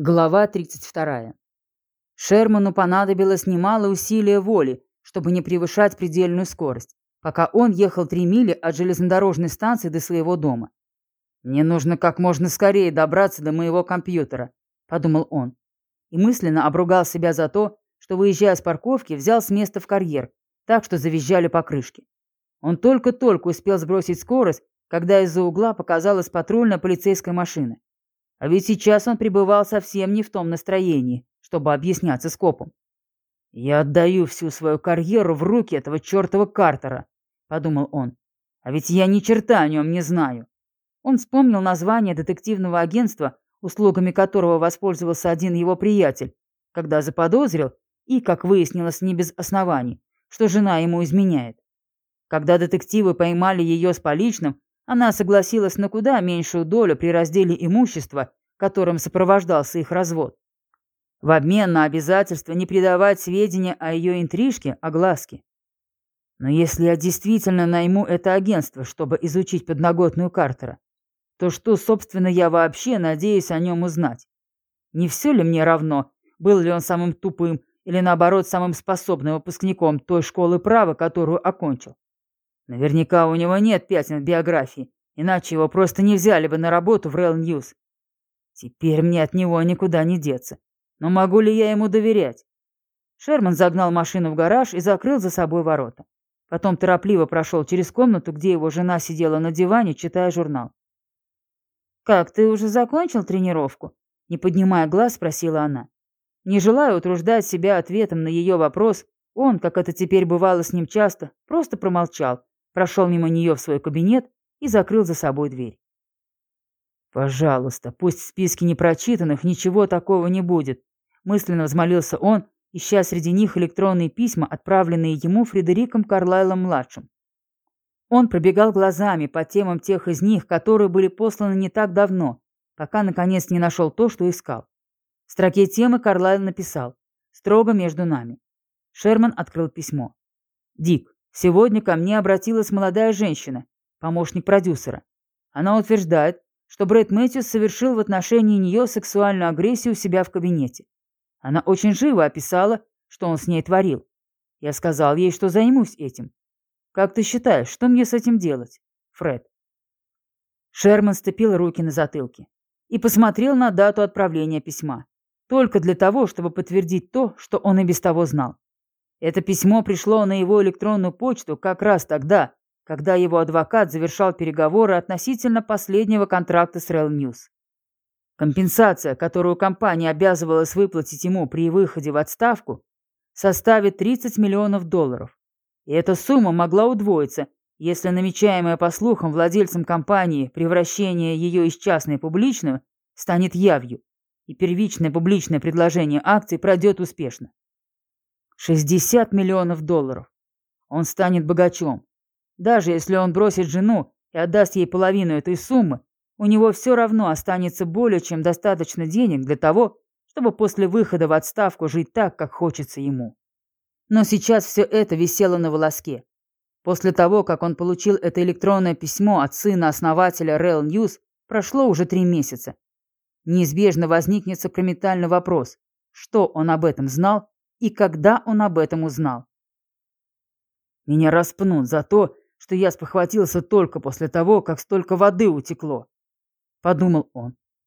Глава 32. Шерману понадобилось немало усилия воли, чтобы не превышать предельную скорость, пока он ехал три мили от железнодорожной станции до своего дома. «Мне нужно как можно скорее добраться до моего компьютера», — подумал он. И мысленно обругал себя за то, что, выезжая с парковки, взял с места в карьер, так что завизжали покрышки. Он только-только успел сбросить скорость, когда из-за угла показалась патрульная полицейская машина. А ведь сейчас он пребывал совсем не в том настроении, чтобы объясняться с копом. «Я отдаю всю свою карьеру в руки этого чертова Картера», — подумал он. «А ведь я ни черта о нем не знаю». Он вспомнил название детективного агентства, услугами которого воспользовался один его приятель, когда заподозрил, и, как выяснилось, не без оснований, что жена ему изменяет. Когда детективы поймали ее с поличным, она согласилась на куда меньшую долю при разделе имущества, которым сопровождался их развод. В обмен на обязательство не передавать сведения о ее интрижке, огласке. Но если я действительно найму это агентство, чтобы изучить подноготную Картера, то что, собственно, я вообще надеюсь о нем узнать? Не все ли мне равно, был ли он самым тупым или, наоборот, самым способным выпускником той школы права, которую окончил? Наверняка у него нет пятен в биографии, иначе его просто не взяли бы на работу в Rail News. Теперь мне от него никуда не деться. Но могу ли я ему доверять? Шерман загнал машину в гараж и закрыл за собой ворота. Потом торопливо прошел через комнату, где его жена сидела на диване, читая журнал. «Как, ты уже закончил тренировку?» Не поднимая глаз, спросила она. Не желая утруждать себя ответом на ее вопрос, он, как это теперь бывало с ним часто, просто промолчал, прошел мимо нее в свой кабинет и закрыл за собой дверь. «Пожалуйста, пусть в списке непрочитанных ничего такого не будет», мысленно взмолился он, ища среди них электронные письма, отправленные ему Фредериком Карлайлом-младшим. Он пробегал глазами по темам тех из них, которые были посланы не так давно, пока, наконец, не нашел то, что искал. В строке темы Карлайл написал «Строго между нами». Шерман открыл письмо. «Дик, Сегодня ко мне обратилась молодая женщина, помощник продюсера. Она утверждает, что Брэд Мэтьюс совершил в отношении нее сексуальную агрессию у себя в кабинете. Она очень живо описала, что он с ней творил. Я сказал ей, что займусь этим. Как ты считаешь, что мне с этим делать, Фред? Шерман степил руки на затылке и посмотрел на дату отправления письма. Только для того, чтобы подтвердить то, что он и без того знал. Это письмо пришло на его электронную почту как раз тогда, когда его адвокат завершал переговоры относительно последнего контракта с Rail News. Компенсация, которую компания обязывалась выплатить ему при выходе в отставку, составит 30 миллионов долларов. И эта сумма могла удвоиться, если намечаемое по слухам владельцем компании превращение ее из частной в публичную станет явью, и первичное публичное предложение акций пройдет успешно. 60 миллионов долларов. Он станет богачом. Даже если он бросит жену и отдаст ей половину этой суммы, у него все равно останется более чем достаточно денег для того, чтобы после выхода в отставку жить так, как хочется ему. Но сейчас все это висело на волоске. После того, как он получил это электронное письмо от сына основателя Rail News, прошло уже три месяца. Неизбежно возникнет сакраментальный вопрос, что он об этом знал и когда он об этом узнал. Меня распнут за то, что я спохватился только после того, как столько воды утекло, подумал он.